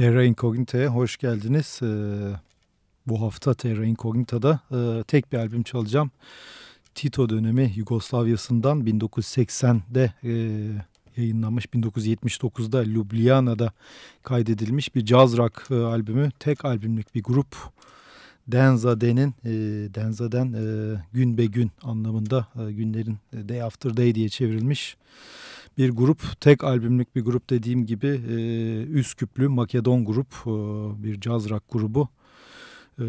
Terra Incognita'ya hoş geldiniz. Ee, bu hafta Terra Incognita'da e, tek bir albüm çalacağım. Tito dönemi Yugoslavya'sından 1980'de e, yayınlanmış 1979'da Ljubljana'da kaydedilmiş bir jazz rock e, albümü. Tek albümlük bir grup. Denzade'nin e, Denzaden e, gün be gün anlamında e, günlerin e, day after day diye çevrilmiş bir grup. Tek albümlük bir grup dediğim gibi e, Üsküplü Makedon grup e, bir jazz rock grubu. E,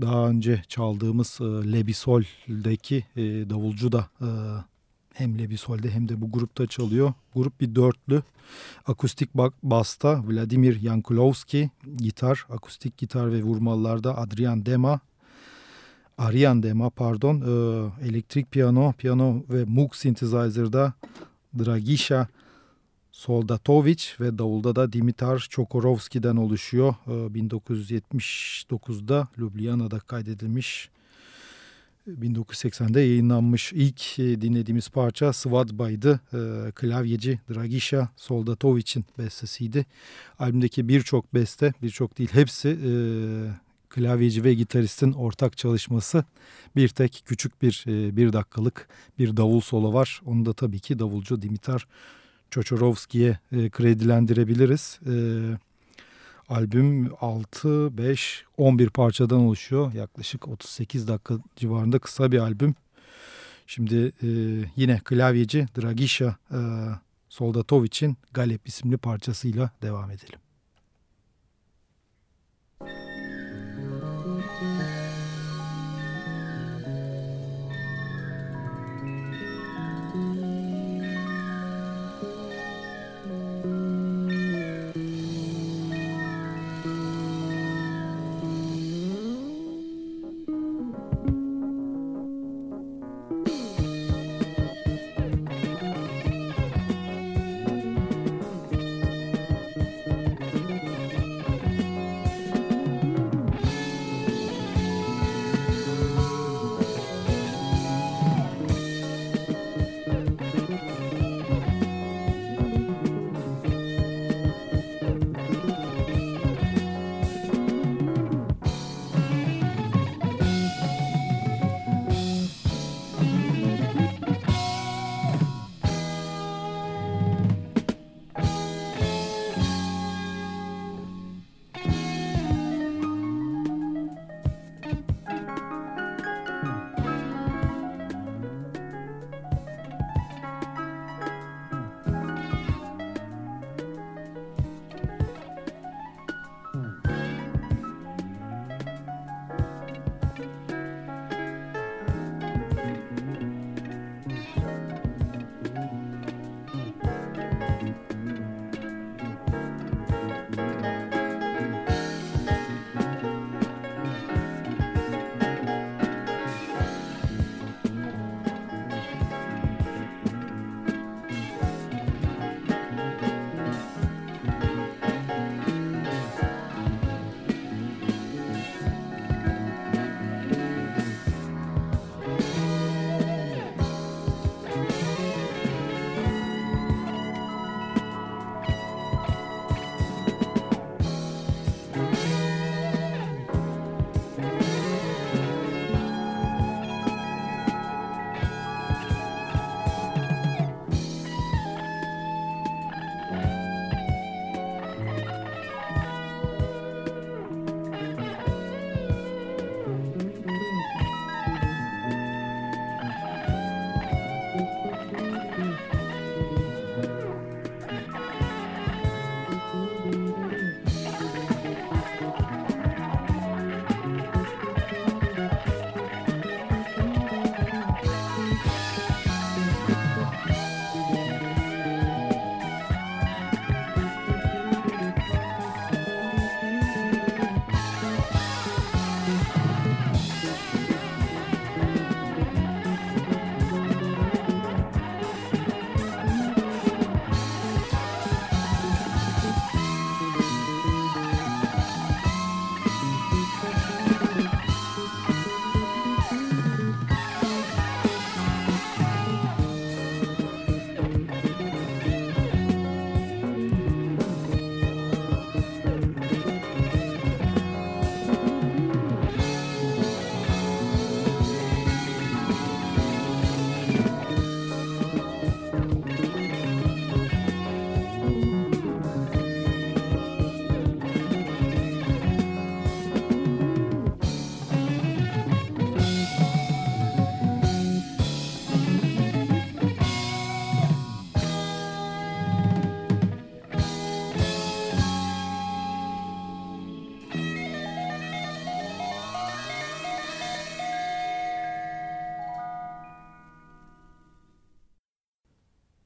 daha önce çaldığımız e, Lebisol'deki e, davulcu da e, hem Lebisol'de hem de bu grupta çalıyor. Grup bir dörtlü. Akustik basta Vladimir Yankulovski, gitar, akustik gitar ve vurmalarda Adrian Dema, Arian Dema pardon, e, elektrik piyano, piyano ve Moog synthesizer'da Dragisha Soldatovic ve davulda da Dimitar Çokorovski'den oluşuyor. 1979'da ee, Ljubljana'da kaydedilmiş 1980'de yayınlanmış ilk e, dinlediğimiz parça Svadbay'dı. Ee, klavyeci Dragisha Soldatovic'in bestesiydi. Albümdeki birçok beste, birçok değil hepsi e, klavyeci ve gitaristin ortak çalışması. Bir tek küçük bir e, bir dakikalık bir davul solo var. Onu da tabii ki davulcu Dimitar Çoçorovski'ye e, kredilendirebiliriz. E, albüm 6, 5, 11 parçadan oluşuyor. Yaklaşık 38 dakika civarında kısa bir albüm. Şimdi e, yine klavyeci Dragisha e, Soldatovic'in Galep isimli parçasıyla devam edelim.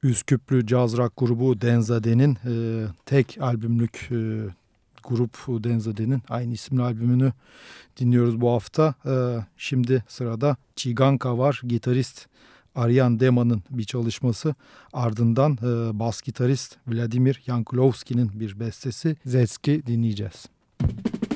Üsküplü caz rock grubu Denzade'nin e, tek albümlük e, grup Denzade'nin aynı isimli albümünü dinliyoruz bu hafta. E, şimdi sırada Chiganka var. Gitarist Aryan Dema'nın bir çalışması. Ardından e, bas gitarist Vladimir Yankulovski'nin bir bestesi Zetski dinleyeceğiz. Müzik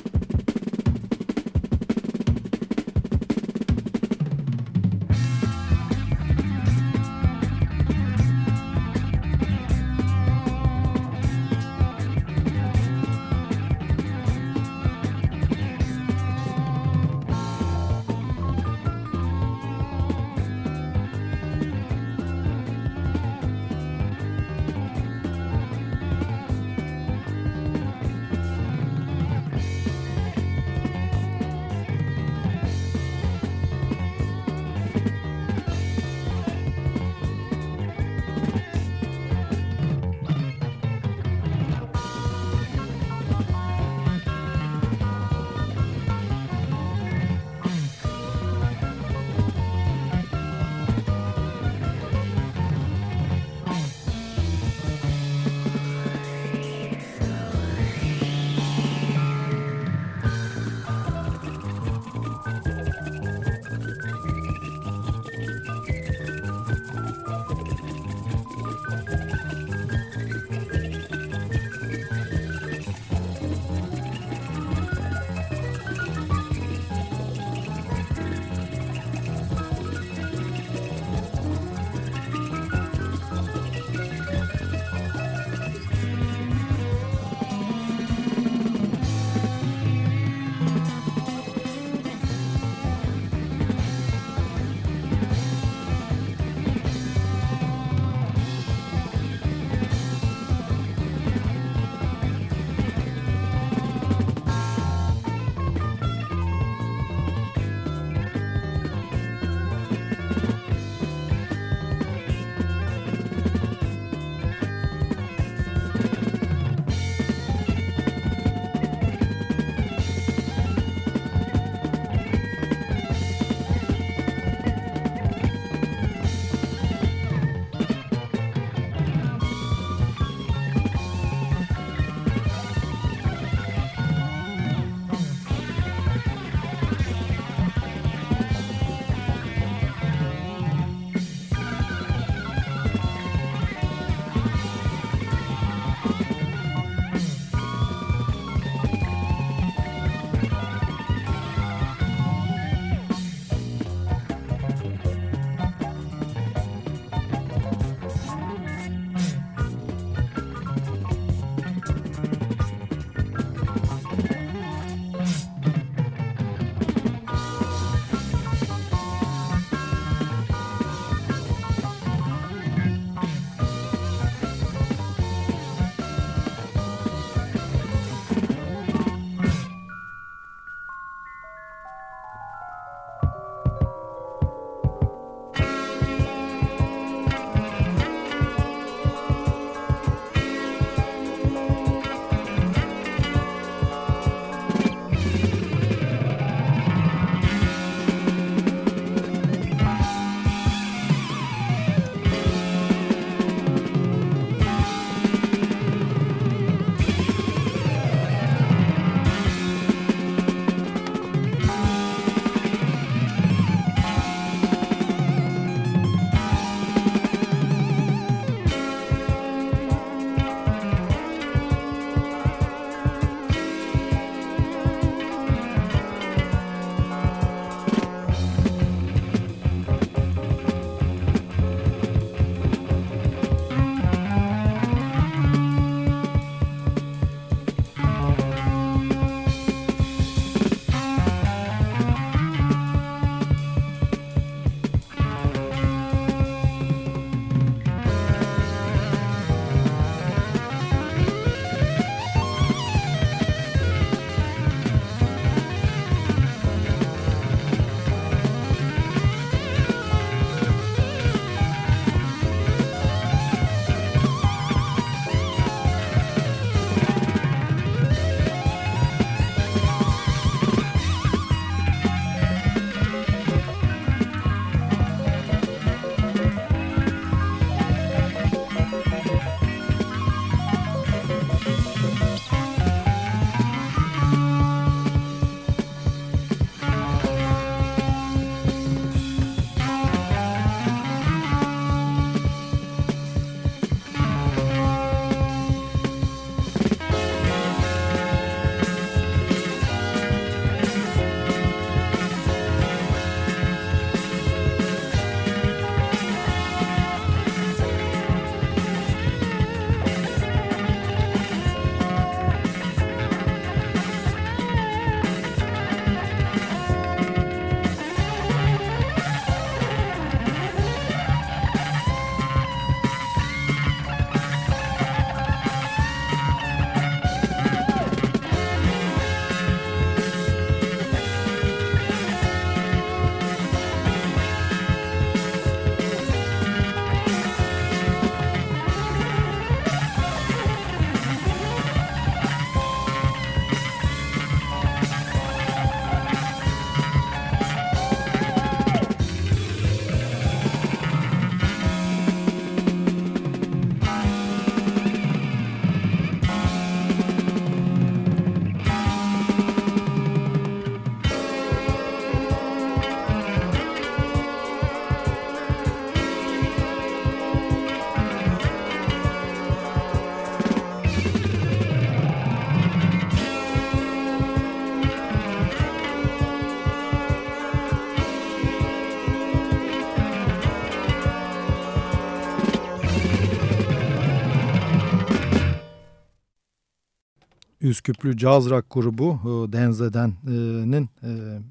Üsküplü caz rock grubu e, Denze'den'in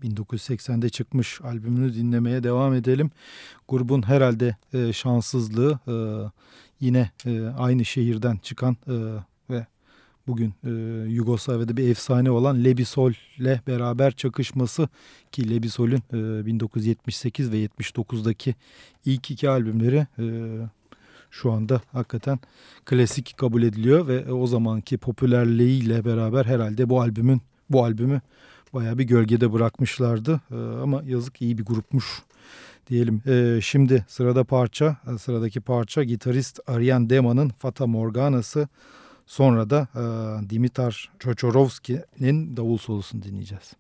1980'de çıkmış albümünü dinlemeye devam edelim. Grubun herhalde e, şanssızlığı e, yine aynı şehirden çıkan ve bugün Yugoslavya'da bir efsane olan Lebisol ile beraber çakışması ki Lebisol'ün 1978 ve 79'daki ilk iki albümleri şu anda hakikaten klasik kabul ediliyor ve o zamanki popülerliğiyle beraber herhalde bu albümün bu albümü bayağı bir gölgede bırakmışlardı. Ee, ama yazık iyi bir grupmuş diyelim. Ee, şimdi sırada parça, sıradaki parça gitarist Arian Dema'nın Fata Morgana'sı. Sonra da e, Dimitar Çoçorovski'nin davul solusunu dinleyeceğiz.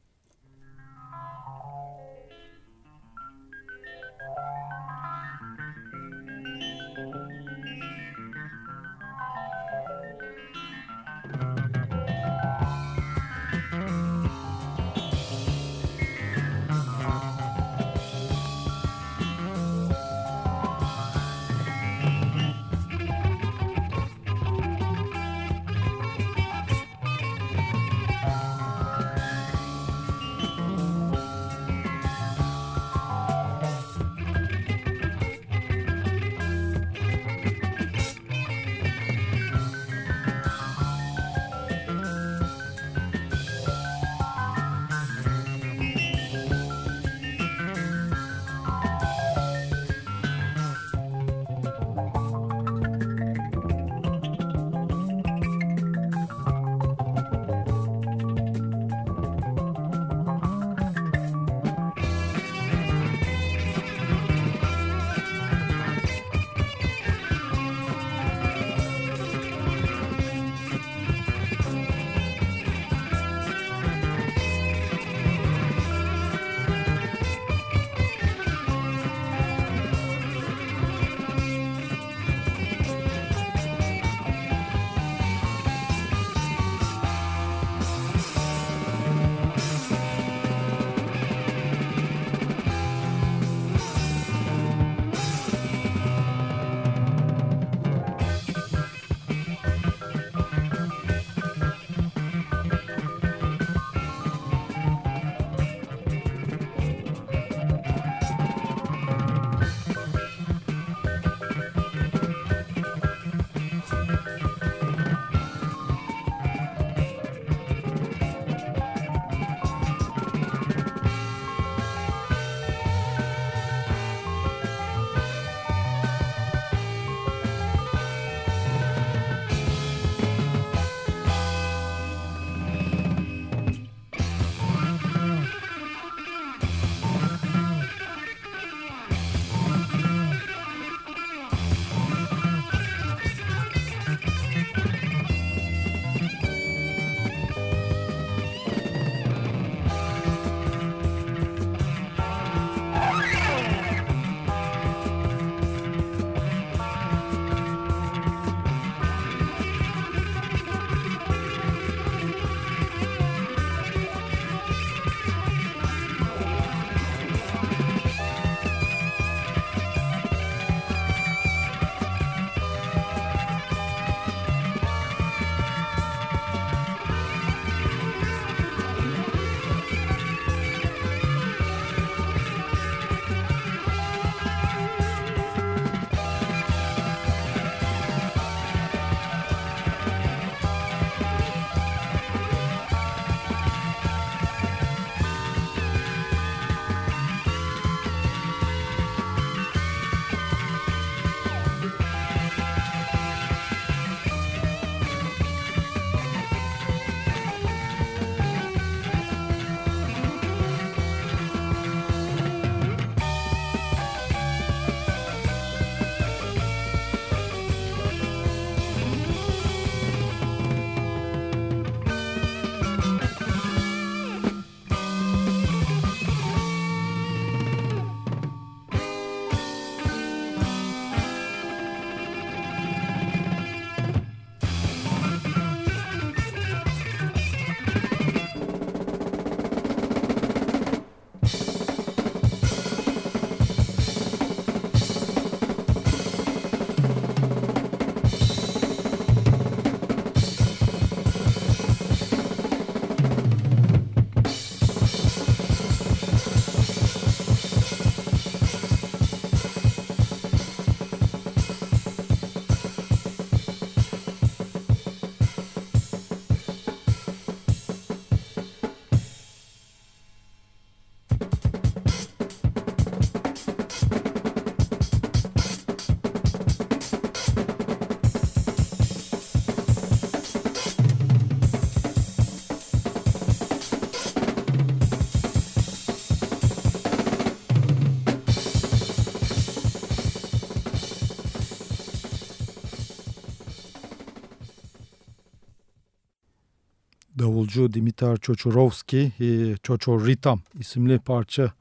Davulcu Dimitar Çoçorovski e, Çoçoritam isimli parça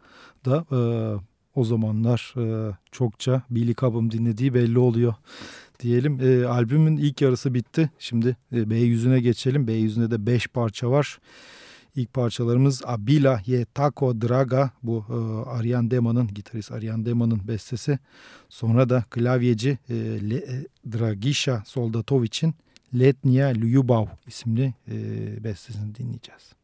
da e, o zamanlar e, çokça Billy Cobham dinlediği belli oluyor diyelim. E, albümün ilk yarısı bitti. Şimdi e, B yüzüne geçelim. B yüzünde de 5 parça var. İlk parçalarımız Abila Ye Taco Draga bu e, Arian Dema'nın gitarist Arian Dema'nın bestesi. Sonra da klavyeci e, Le, e, Dragisha Soldatovic'in Letnia Lyubov isimli e, bestesini dinleyeceğiz.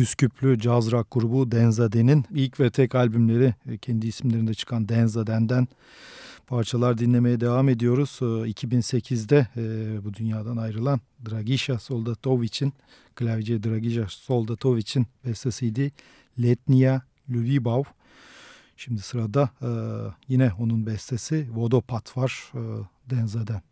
Üsküplü caz rock grubu Denzade'nin ilk ve tek albümleri e, kendi isimlerinde çıkan Denzaden'den parçalar dinlemeye devam ediyoruz. 2008'de e, bu dünyadan ayrılan Dragisha Soldatovic'in, klavyeci Dragisha Soldatovic'in bestesiydi. Letnia Lvivov. Şimdi sırada e, yine onun bestesi Vodopat var Denzaden.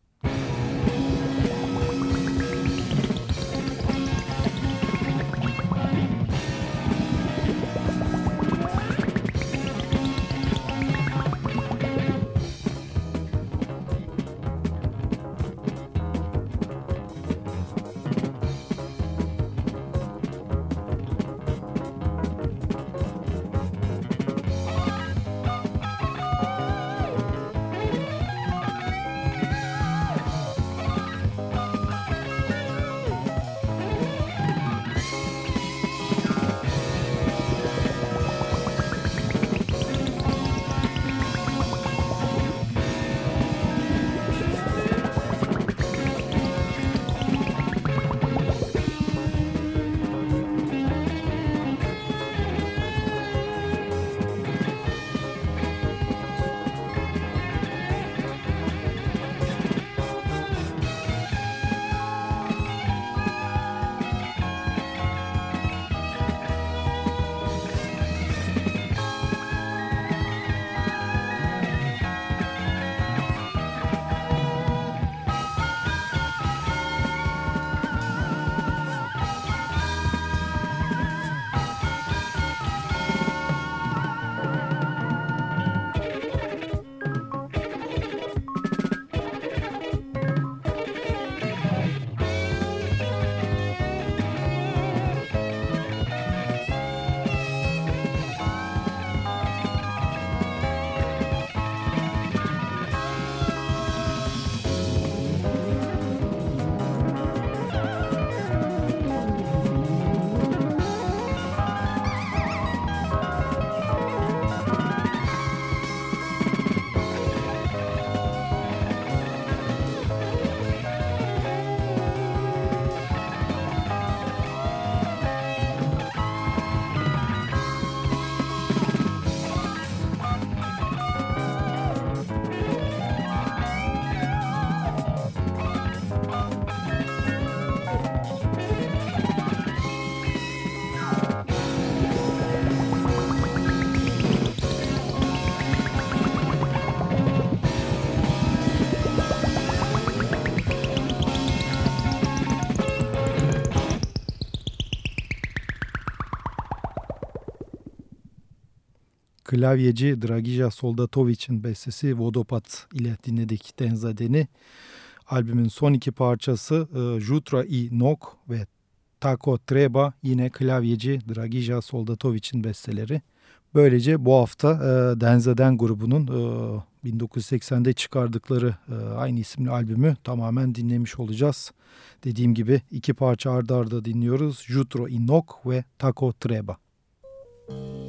Klavyeci Dragija Soldatovic'in bestesi Vodopat ile dinledik Denzaden'i. Albümün son iki parçası e, Jutra i Nok ve Tako Treba yine klavyeci Dragija Soldatovic'in besteleri. Böylece bu hafta e, Denzaden grubunun e, 1980'de çıkardıkları e, aynı isimli albümü tamamen dinlemiş olacağız. Dediğim gibi iki parça ardarda arda dinliyoruz. Jutro Inok ve Tako Treba. Müzik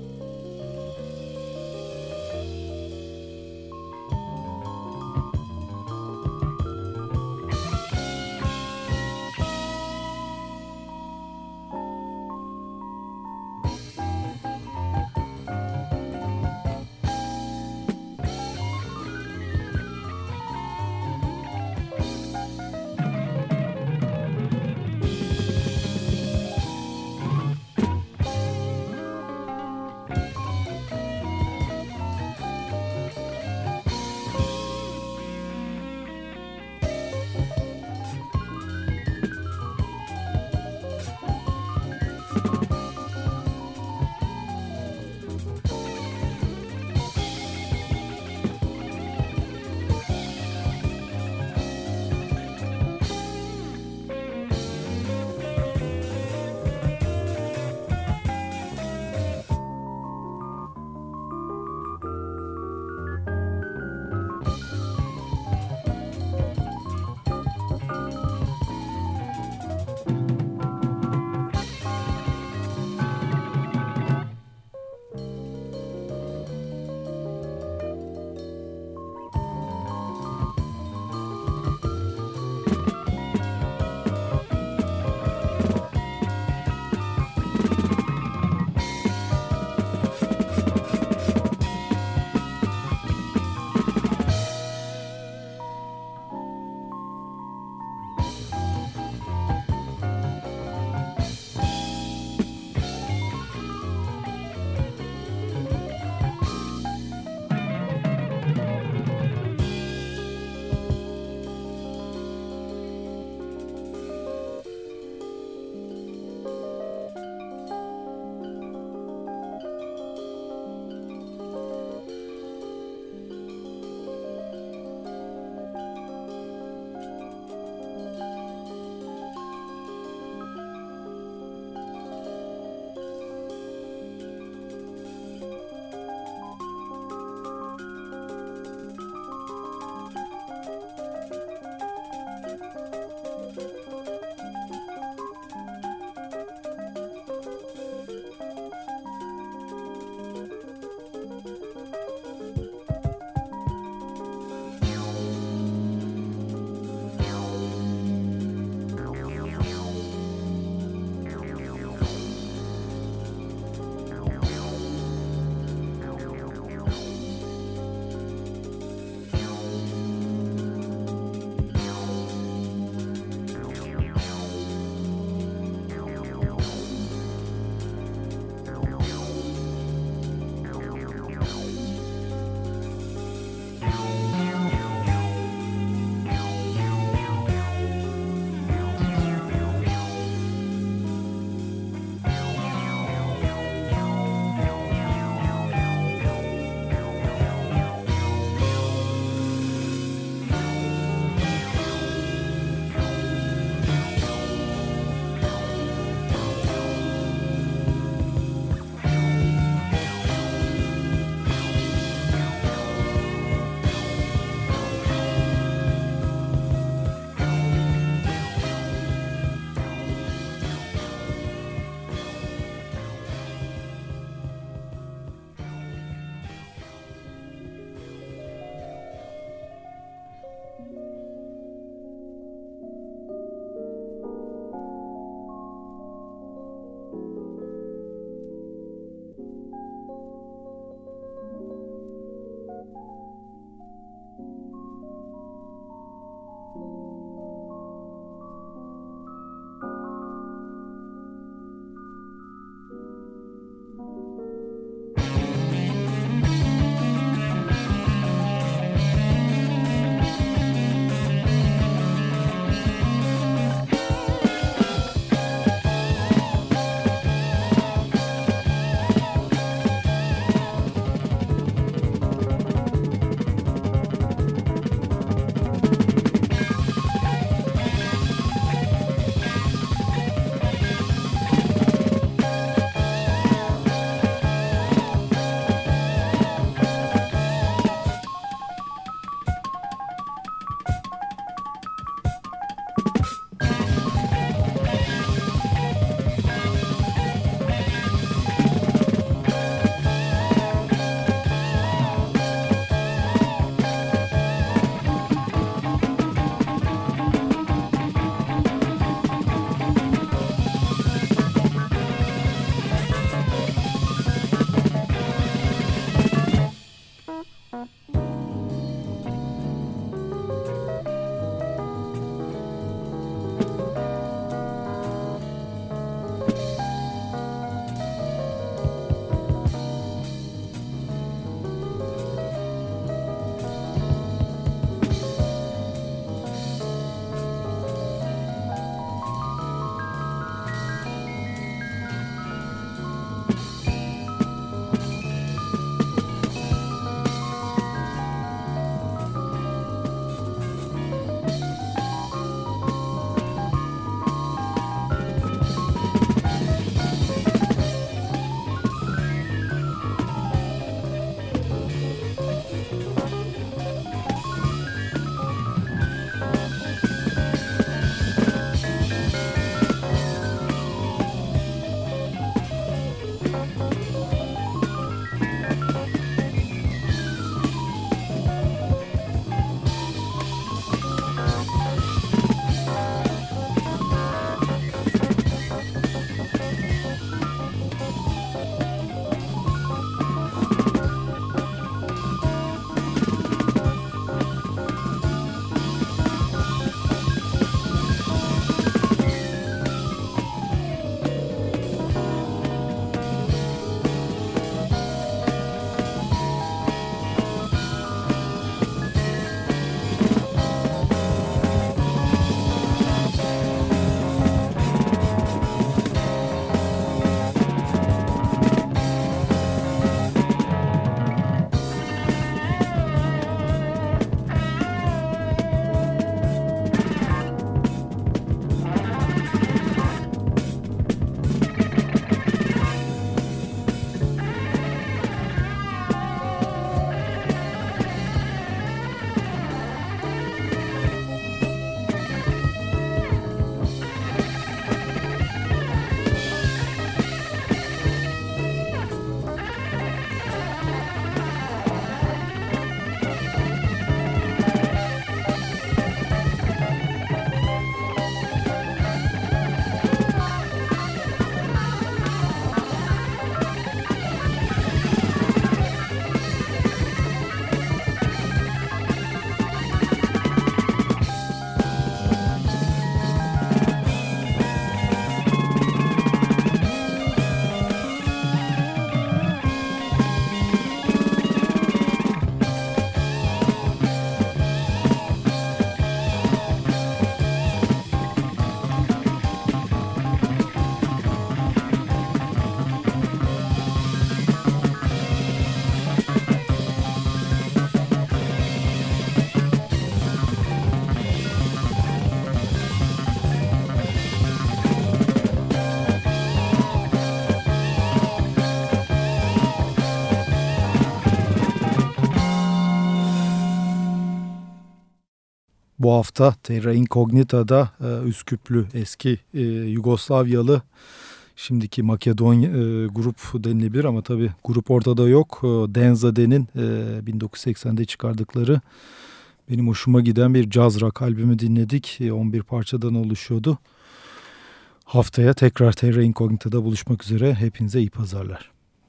Bu hafta Terra Incognita'da e, Üsküplü eski e, Yugoslavyalı şimdiki Makedonya e, grup denilebilir ama tabi grup ortada yok. E, Denzade'nin e, 1980'de çıkardıkları benim hoşuma giden bir caz rock albümü dinledik. E, 11 parçadan oluşuyordu. Haftaya tekrar Terra Incognita'da buluşmak üzere. Hepinize iyi pazarlar.